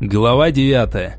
Глава 9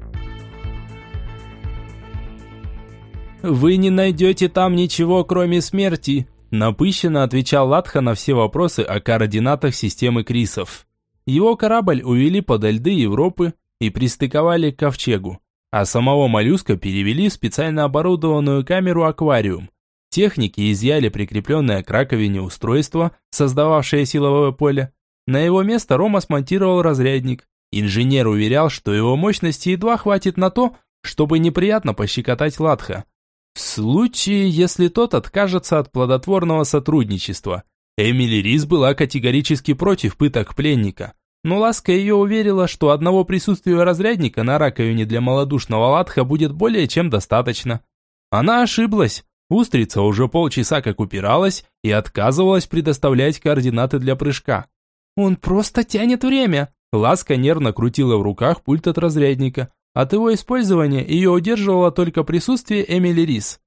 «Вы не найдете там ничего, кроме смерти», напыщенно отвечал Латха на все вопросы о координатах системы Крисов. Его корабль увели подо льды Европы и пристыковали к ковчегу, а самого моллюска перевели в специально оборудованную камеру-аквариум. Техники изъяли прикрепленное к раковине устройство, создававшее силовое поле. На его место Рома смонтировал разрядник, Инженер уверял, что его мощности едва хватит на то, чтобы неприятно пощекотать Латха. В случае, если тот откажется от плодотворного сотрудничества. Эмили Рис была категорически против пыток пленника. Но Ласка ее уверила, что одного присутствия разрядника на раковине для малодушного Латха будет более чем достаточно. Она ошиблась. Устрица уже полчаса как упиралась и отказывалась предоставлять координаты для прыжка. «Он просто тянет время», Ласка нервно крутила в руках пульт от разрядника. От его использования ее удерживало только присутствие Эмили Рис.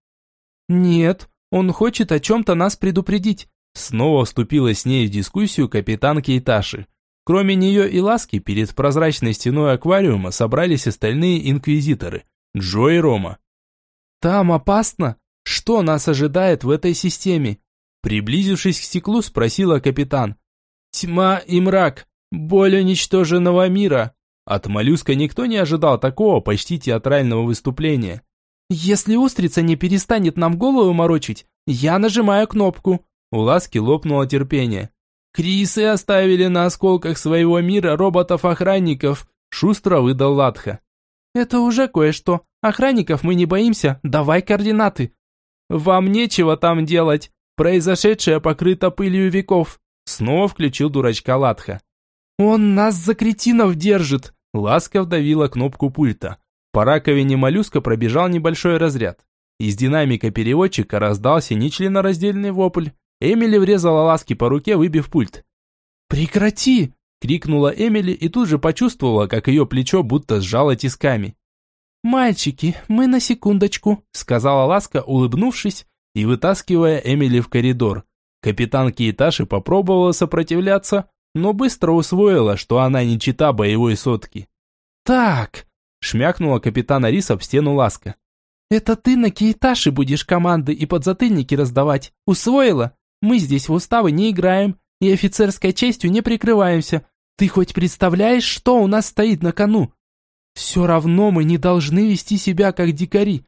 «Нет, он хочет о чем-то нас предупредить». Снова вступила с ней в дискуссию капитан Кейташи. Кроме нее и Ласки, перед прозрачной стеной аквариума собрались остальные инквизиторы – Джо и Рома. «Там опасно? Что нас ожидает в этой системе?» Приблизившись к стеклу, спросила капитан. «Тьма и мрак. Боль уничтоженного мира. От моллюска никто не ожидал такого почти театрального выступления. Если устрица не перестанет нам голову морочить, я нажимаю кнопку. У Ласки лопнуло терпение. Крисы оставили на осколках своего мира роботов-охранников, шустро выдал Латха. Это уже кое-что. Охранников мы не боимся, давай координаты. Вам нечего там делать. Произошедшее покрыто пылью веков. Снова включил дурачка Латха. «Он нас за кретинов держит!» Ласка вдавила кнопку пульта. По раковине моллюска пробежал небольшой разряд. Из динамика переводчика раздался нечленораздельный вопль. Эмили врезала Ласки по руке, выбив пульт. «Прекрати!» – крикнула Эмили и тут же почувствовала, как ее плечо будто сжало тисками. «Мальчики, мы на секундочку», – сказала Ласка, улыбнувшись и вытаскивая Эмили в коридор. Капитан Кейташи попробовала сопротивляться, но быстро усвоила, что она не чита боевой сотки. «Так», – шмякнула капитана Рис об стену ласка. «Это ты на Кейташи будешь команды и подзатыльники раздавать. Усвоила? Мы здесь в уставы не играем и офицерской честью не прикрываемся. Ты хоть представляешь, что у нас стоит на кону? Все равно мы не должны вести себя как дикари».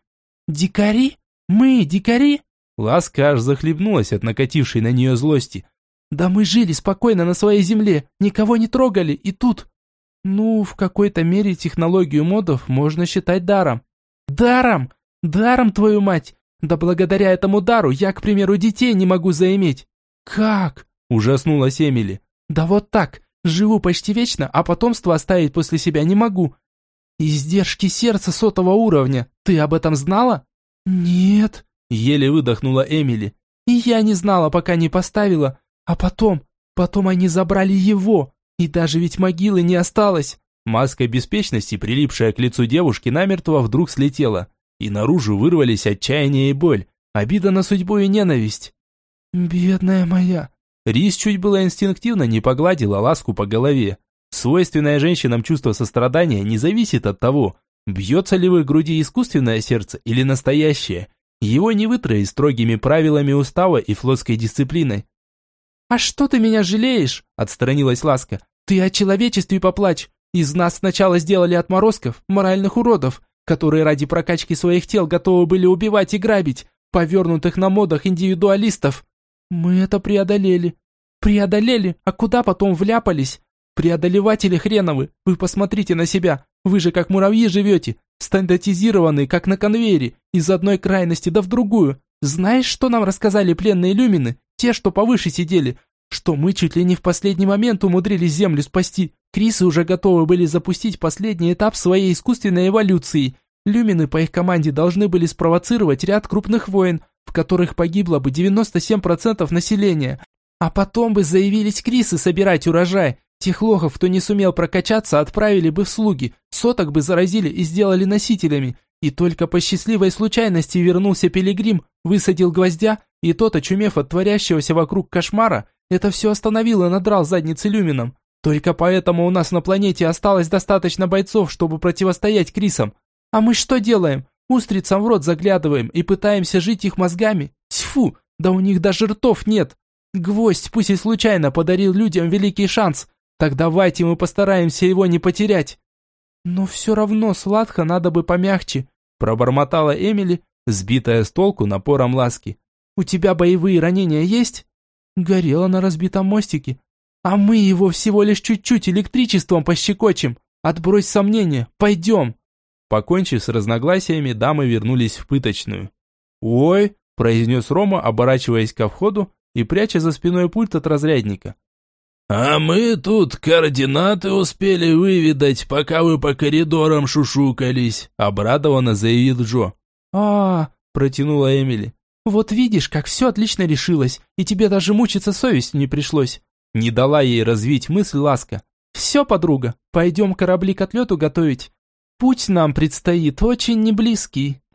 «Дикари? Мы дикари?» Ласка аж захлебнулась от накатившей на нее злости. Да мы жили спокойно на своей земле, никого не трогали, и тут... Ну, в какой-то мере технологию модов можно считать даром. Даром? Даром, твою мать! Да благодаря этому дару я, к примеру, детей не могу заиметь. Как? Ужаснулась Эмили. Да вот так. Живу почти вечно, а потомство оставить после себя не могу. Издержки сердца сотого уровня. Ты об этом знала? Нет. Еле выдохнула Эмили. И я не знала, пока не поставила. А потом, потом они забрали его, и даже ведь могилы не осталось. Маска беспечности, прилипшая к лицу девушки, намертво вдруг слетела, и наружу вырвались отчаяние и боль, обида на судьбу и ненависть. «Бедная моя!» Рис чуть было инстинктивно не погладила ласку по голове. Свойственное женщинам чувство сострадания не зависит от того, бьется ли в их груди искусственное сердце или настоящее. Его не вытроить строгими правилами устава и флотской дисциплиной. «А что ты меня жалеешь?» – отстранилась Ласка. «Ты о человечестве поплачь. Из нас сначала сделали отморозков, моральных уродов, которые ради прокачки своих тел готовы были убивать и грабить, повернутых на модах индивидуалистов. Мы это преодолели. Преодолели, а куда потом вляпались? Преодолеватели хреновы, вы посмотрите на себя. Вы же как муравьи живете, стандартизированные, как на конвейере, из одной крайности да в другую. Знаешь, что нам рассказали пленные люмины? Те, что повыше сидели, что мы чуть ли не в последний момент умудрились Землю спасти. Крисы уже готовы были запустить последний этап своей искусственной эволюции. Люмины по их команде должны были спровоцировать ряд крупных войн, в которых погибло бы 97% населения. А потом бы заявились Крисы собирать урожай. Тех лохов, кто не сумел прокачаться, отправили бы в слуги, соток бы заразили и сделали носителями. И только по счастливой случайности вернулся Пилигрим, высадил гвоздя, и тот, очумев от творящегося вокруг кошмара, это все остановил и надрал задницы люмином. Только поэтому у нас на планете осталось достаточно бойцов, чтобы противостоять Крисам. А мы что делаем? Устрицам в рот заглядываем и пытаемся жить их мозгами? Тьфу, да у них даже ртов нет. Гвоздь, пусть и случайно, подарил людям великий шанс. Так давайте мы постараемся его не потерять. Но все равно сладко надо бы помягче, пробормотала Эмили, сбитая с толку напором ласки. У тебя боевые ранения есть? Горела на разбитом мостике, а мы его всего лишь чуть-чуть электричеством пощекочем. Отбрось сомнения, пойдем. Покончив с разногласиями, дамы вернулись в пыточную. «Ой!» – произнес Рома, оборачиваясь ко входу и пряча за спиной пульт от разрядника. «А мы тут координаты успели выведать, пока вы по коридорам шушукались», – обрадованно заявил Джо. а, протянула Эмили. «Вот видишь, как все отлично решилось, и тебе даже мучиться совестью не пришлось. Не дала ей развить мысль Ласка. «Все, подруга, пойдем корабли к отлету готовить. Путь нам предстоит очень неблизкий».